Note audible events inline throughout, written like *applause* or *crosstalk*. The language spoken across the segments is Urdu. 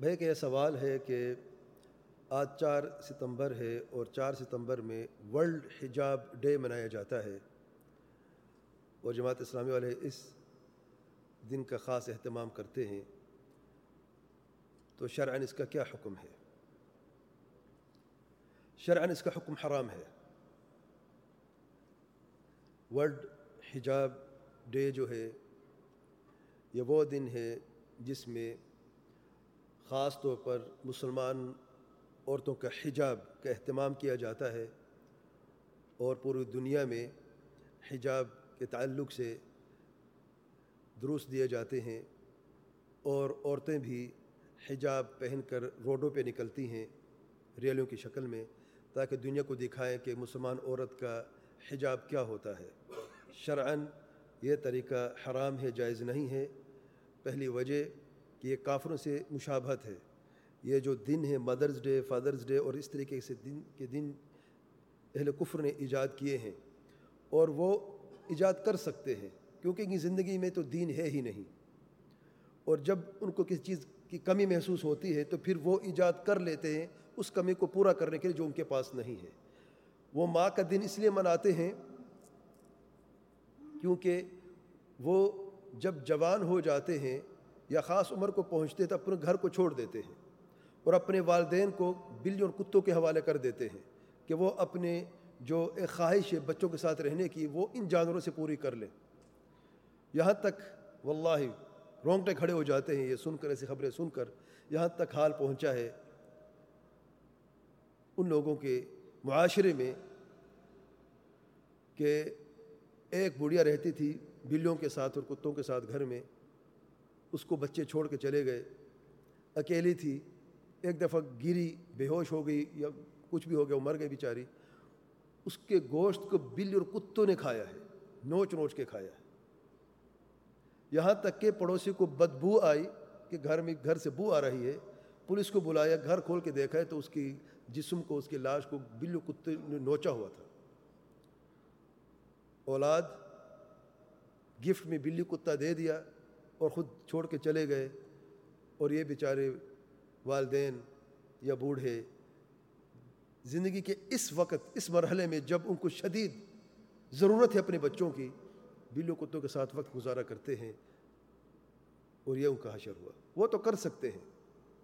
بھائی کہ یہ سوال ہے کہ آج چار ستمبر ہے اور چار ستمبر میں ورلڈ حجاب ڈے منایا جاتا ہے اور جماعت اسلامی والے اس دن کا خاص اہتمام کرتے ہیں، تو شرعن اس کا کیا حکم ہے؟ شرعن اس کا حکم حرام ہے۔ ورلڈ حجاب ڈے جو ہے، یہ وہ دن ہے جس میں خاص طور پر مسلمان عورتوں کا حجاب کا اہتمام کیا جاتا ہے اور پوری دنیا میں حجاب کے تعلق سے دروس دیے جاتے ہیں اور عورتیں بھی حجاب پہن کر روڈوں پہ نکلتی ہیں ریلیوں کی شکل میں تاکہ دنیا کو دکھائیں کہ مسلمان عورت کا حجاب کیا ہوتا ہے۔ شرعن یہ طریقہ حرام ہے، جائز نہیں ہے۔ پہلی وجہ کہ یہ کافروں سے مشابہت ہے۔ یہ جو دن ہے مدرز ڈے فادرز ڈے اور اس طریقے سے دن کے دن اہل کفر نے ایجاد کیے ہیں اور وہ ایجاد کر سکتے ہیں۔ کیونکہ ان کی زندگی میں تو دین ہے ہی نہیں۔ اور جب ان کو کسی چیز کی کمی محسوس ہوتی ہے تو پھر وہ ایجاد کر لیتے ہیں اس کمی کو پورا کرنے کے لیے جو ان کے پاس نہیں ہے۔ وہ ماں کا دن اس لیے مناتے ہیں کیونکہ وہ جب جوان ہو جاتے ہیں یا خاص عمر کو پہنچتے تو اپنے گھر کو چھوڑ دیتے ہیں اور اپنے والدین کو بلی اور کتوں کے حوالے کر دیتے ہیں کہ وہ اپنے جو ایک خواہش ہے بچوں کے ساتھ رہنے کی، وہ ان جانوروں سے پوری کر لیں۔ یہاں تک واللہ رونگٹے کھڑے ہو جاتے ہیں، یہ سن کر، ایسی خبریں سن کر یہاں تک حال پہنچا ہے۔ ان لوگوں کے معاشرے میں کہ ایک بڑھیا رہتی تھی بلیوں کے ساتھ اور کتوں کے ساتھ گھر میں۔ اس کو بچے چھوڑ کے چلے گئے۔ اکیلی تھی، ایک دفعہ گری بے ہوش ہو گئی یا کچھ بھی ہو گیا، وہ مر گئی بیچاری۔ اس کے گوشت کو بلی اور کتوں نے کھایا ہے، نوچ نوچ کے کھایا ہے۔ یہاں تک کہ پڑوسی کو بدبو آئی کہ گھر میں، گھر سے بو آ رہی ہے۔ پولیس کو بلایا، گھر کھول کے دیکھا ہے تو اس کی جسم کو، اس کی لاش کو بلو کتے نے نوچا ہوا تھا۔ اولاد، گفٹ میں بلی کتا دے دیا۔ اور خود چھوڑ کے چلے گئے اور یہ بیچارے والدین یا بوڑھے زندگی کے اس وقت، اس مرحلے میں جب ان کو شدید ضرورت ہے اپنے بچوں کی، بلیوں کتوں کے ساتھ وقت گزارا کرتے ہیں اور یہ ان کا حشر ہوا۔ وہ تو کر سکتے ہیں۔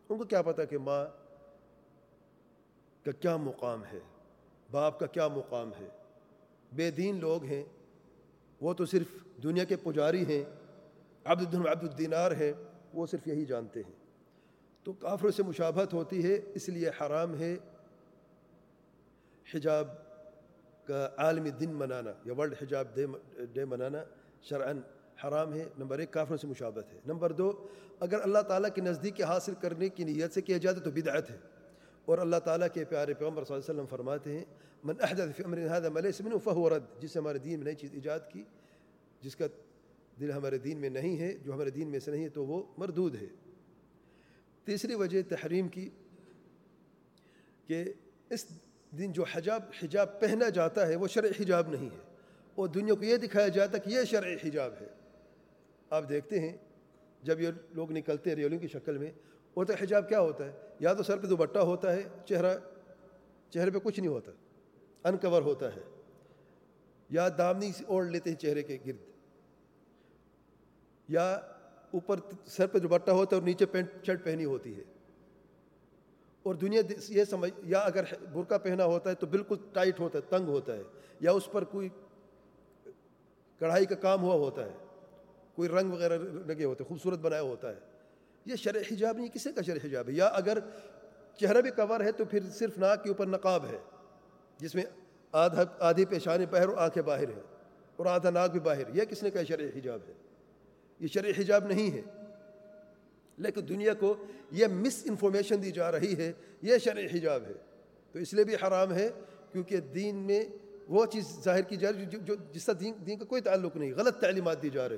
ان کو کیا پتا کہ ماں کا کیا مقام ہے، باپ کا کیا مقام ہے۔ بے دین لوگ ہیں، وہ تو صرف دنیا کے پجاری ہیں۔ عبد عبد الدینار ہیں، وہ صرف یہی جانتے ہیں۔ تو کافروں سے مشابہت ہوتی ہے، اس لیے حرام ہے حجاب کا عالمی دن منانا، یا ورلڈ حجاب ڈے منانا شرعن حرام ہے۔ نمبر ایک، کافروں سے مشابت ہے۔ نمبر دو، اگر اللہ تعالیٰ کی نزدیکی حاصل کرنے کی نیت سے کیا جاتا تو بدعت ہے۔ اور اللہ تعالیٰ کے پیارے پیغمبر صلی اللہ علیہ وسلم فرماتے ہیں، من احدث فی امر هذا ما ليس منه فهو رد جس سے ہمارے دین میں نئی چیز ایجاد کی، جس کا دل ہمارے دین میں نہیں ہے، جو ہمارے دین میں سے نہیں ہے تو وہ مردود ہے۔ تیسری وجہ تحریم کی کہ اس دن جو حجاب حجاب پہنا جاتا ہے وہ شرع حجاب نہیں ہے۔ اور دنیا کو یہ دکھایا جاتا کہ یہ شرع حجاب ہے۔ آپ دیکھتے ہیں، جب یہ لوگ نکلتے ہیں ریولنگ کی شکل میں، اور تو حجاب کیا ہوتا ہے؟ یا تو سر پہ دوبٹہ ہوتا ہے، چہرہ، چہرے پہ کچھ نہیں ہوتا ان کور ہوتا ہے۔ یا دامنی اوڑھ لیتے ہیں چہرے کے گرد۔ یا اوپر سر پہ دوبٹہ ہوتا ہے اور نیچے پینٹ شرٹ پہنی ہوتی ہے۔ اور دنیا یہ سمجھ یا اگر برقع پہنا ہوتا ہے تو بالکل ٹائٹ ہوتا ہے، تنگ ہوتا ہے، یا اس پر کوئی کڑھائی کا کام ہوا ہوتا ہے، کوئی رنگ وغیرہ لگے ہوتے ہیں، خوبصورت بنایا ہوتا ہے۔ یہ شرع حجاب نہیں کسے کا شرع حجاب ہے؟ یا اگر چہرہ بھی کور ہے تو پھر صرف ناک کے اوپر نقاب ہے، جس میں آدھا آدھی پیشانی باہر اور آنکھیں باہر ہیں اور آدھا ناک بھی باہر۔ یہ کس نے کہا شرع حجاب ہے؟ یہ شرع حجاب نہیں ہے۔ لیکن دنیا کو یہ مس انفارمیشن دی جا رہی ہے، یہ شرع حجاب ہے۔ تو اس لیے بھی حرام ہے کیونکہ دین میں وہ چیز ظاہر کی جا رہی جو جس کا دین دین کا کوئی تعلق نہیں، غلط تعلیمات دی جا رہی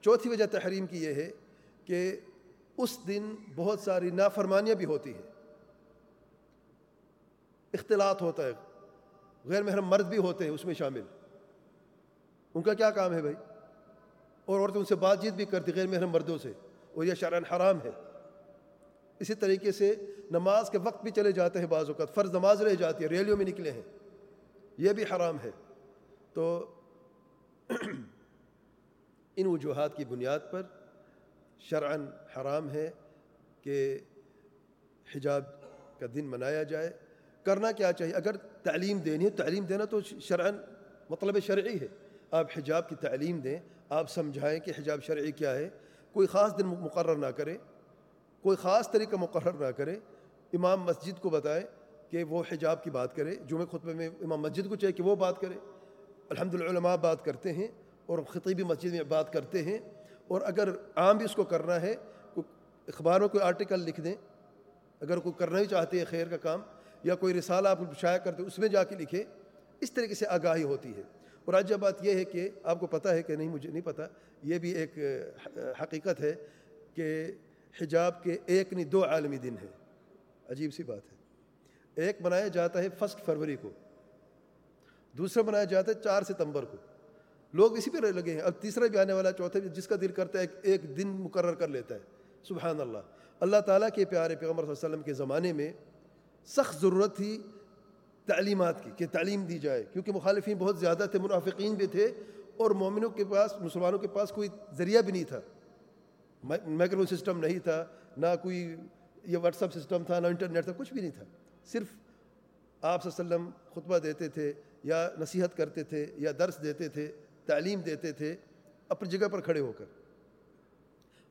چوتھی وجہ تحریم کی یہ ہے کہ اس دن بہت ساری نافرمانیاں بھی ہوتی ہیں۔ اختلاط ہوتا ہے، غیر محرم مرد بھی ہوتے ہیں اس میں شامل۔ ان کا کیا کام ہے بھائی؟ اور عورتیں ان سے بات چیت بھی کرتی غیر محرم مردوں سے، اور یہ شرعن حرام ہے۔ اسی طریقے سے نماز کے وقت بھی چلے جاتے ہیں بعض اوقات، فرض نماز رہ جاتی ہے، ریلیوں میں نکلے ہیں۔ یہ بھی حرام ہے۔ تو *clears throat* ان وجوہات کی بنیاد پر شرعن حرام ہے کہ حجاب کا دن منایا جائے۔ کرنا کیا چاہیے؟ اگر تعلیم دینی ہے، تعلیم دینا تو شرعن مطلب شرعی ہے۔ آپ حجاب کی تعلیم دیں آپ سمجھائیں کہ حجاب شرعی کیا ہے۔ کوئی خاص دن مقرر نہ کرے، کوئی خاص طریقہ مقرر نہ کرے۔ امام مسجد کو بتائے کہ وہ حجاب کی بات کرے۔ جمعہ خطبے میں امام مسجد کو چاہے کہ وہ بات کرے۔ الحمد للہ بات کرتے ہیں اور خطیبی مسجد میں بات کرتے ہیں۔ اور اگر عام بھی اس کو کرنا ہے اخباروں کوئی آرٹیکل لکھ دیں۔ اگر کوئی کرنا ہی چاہتے ہیں خیر کا کام یا کوئی رسالہ آپ شائع کرتے اس میں جا کے لکھے اس طریقے سے آگاہی ہوتی ہے۔ اور آج بات یہ ہے کہ آپ کو پتہ ہے کہ نہیں، مجھے نہیں پتہ، یہ بھی ایک حقیقت ہے کہ حجاب کے ایک نہیں، دو عالمی دن ہے عجیب سی بات ہے۔ ایک منایا جاتا ہے فسٹ فروری کو، دوسرا منایا جاتا ہے چار ستمبر کو۔ لوگ اسی پہ لگے ہیں۔ اب تیسرا بھی آنے والا چوتھا بھی جس کا دل کرتا ہے ایک دن مقرر کر لیتا ہے۔ سبحان اللہ۔ اللہ تعالیٰ کے پیارے پیغمبر صلی اللہ علیہ وسلم کے زمانے میں سخت ضرورت تھی تعلیمات کی، کہ تعلیم دی جائے۔ کیونکہ مخالفین بہت زیادہ تھے، منافقین بھی تھے اور مومنوں کے پاس، مسلمانوں کے پاس کوئی ذریعہ بھی نہیں تھا۔ مائکرو سسٹم نہیں تھا، نہ کوئی یہ واٹس اپ سسٹم تھا، نہ انٹرنیٹ تھا، کچھ بھی نہیں تھا۔ صرف آپ صلی اللہ علیہ وسلم خطبہ دیتے تھے یا نصیحت کرتے تھے یا درس دیتے تھے، تعلیم دیتے تھے، اپنی جگہ پر کھڑے ہو کر۔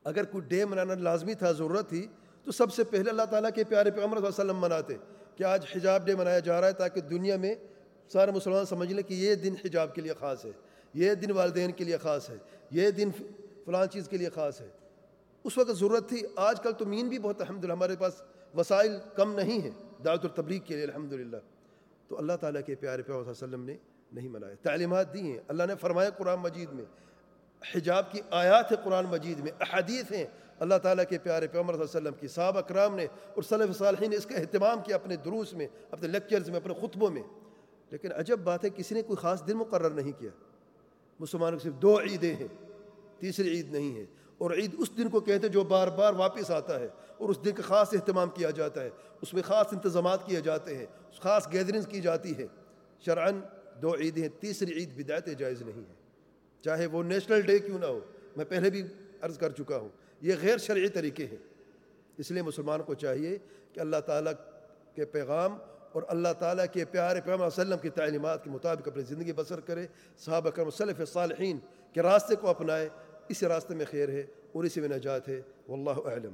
اگر کوئی ڈے منانا لازمی تھا، ضرورت تھی تو سب سے پہلے اللہ تعالیٰ کے پیارے پیغمبر صلی اللہ علیہ وسلم مناتے کہ آج حجاب ڈے منایا جا رہا ہے تاکہ دنیا میں سارے مسلمان سمجھ لیں کہ یہ دن حجاب کے لیے خاص ہے، یہ دن والدین کے لیے خاص ہے، یہ دن فلان چیز کے لیے خاص ہے۔ اس وقت ضرورت تھی، آج کل تو مین بھی بہت الحمد للہ ہمارے پاس وسائل کم نہیں ہیں دعوت التبلیغ کے لیے الحمد للہ تو اللہ تعالیٰ کے پیارے پیغمبر صلی اللہ علیہ وسلم نے نہیں منائے تعلیمات دی ہیں، اللہ نے فرمایا قرآن مجید میں، حجاب کی آیات ہے قرآن مجید میں، احادیث ہیں۔ اللہ تعالیٰ کے پیارے پیغمبر صلی اللہ علیہ وسلم کی صحابہ اکرام نے اور صلیف صالحین نے اس کا اہتمام کیا اپنے دروس میں، اپنے لیکچرز میں، اپنے خطبوں میں۔ لیکن عجب بات ہے، کسی نے کوئی خاص دن مقرر نہیں کیا۔ مسلمانوں کے صرف دو عیدیں ہیں، تیسری عید نہیں ہے۔ اور عید اس دن کو کہتے ہیں جو بار بار واپس آتا ہے اور اس دن کا خاص اہتمام کیا جاتا ہے۔ اس میں خاص انتظامات کیے جاتے ہیں خاص گیدرنگز کی جاتی ہے شرعن دو عیدیں ہیں، تیسری عید بدایت جائز نہیں ہے چاہے وہ نیشنل ڈے کیوں نہ ہو، میں پہلے بھی عرض کر چکا ہوں۔ یہ غیر شرعی طریقے ہیں۔ اس لیے مسلمان کو چاہیے کہ اللہ تعالیٰ کے پیغام اور اللہ تعالیٰ کے پیارے پیغام علیہ وسلم کی تعلیمات کے مطابق اپنی زندگی بسر کرے، صحابہ کرم صلف صالحین کے راستے کو اپنائے۔ اسی راستے میں خیر ہے اور اسی میں نجات ہے۔ واللہ اعلم۔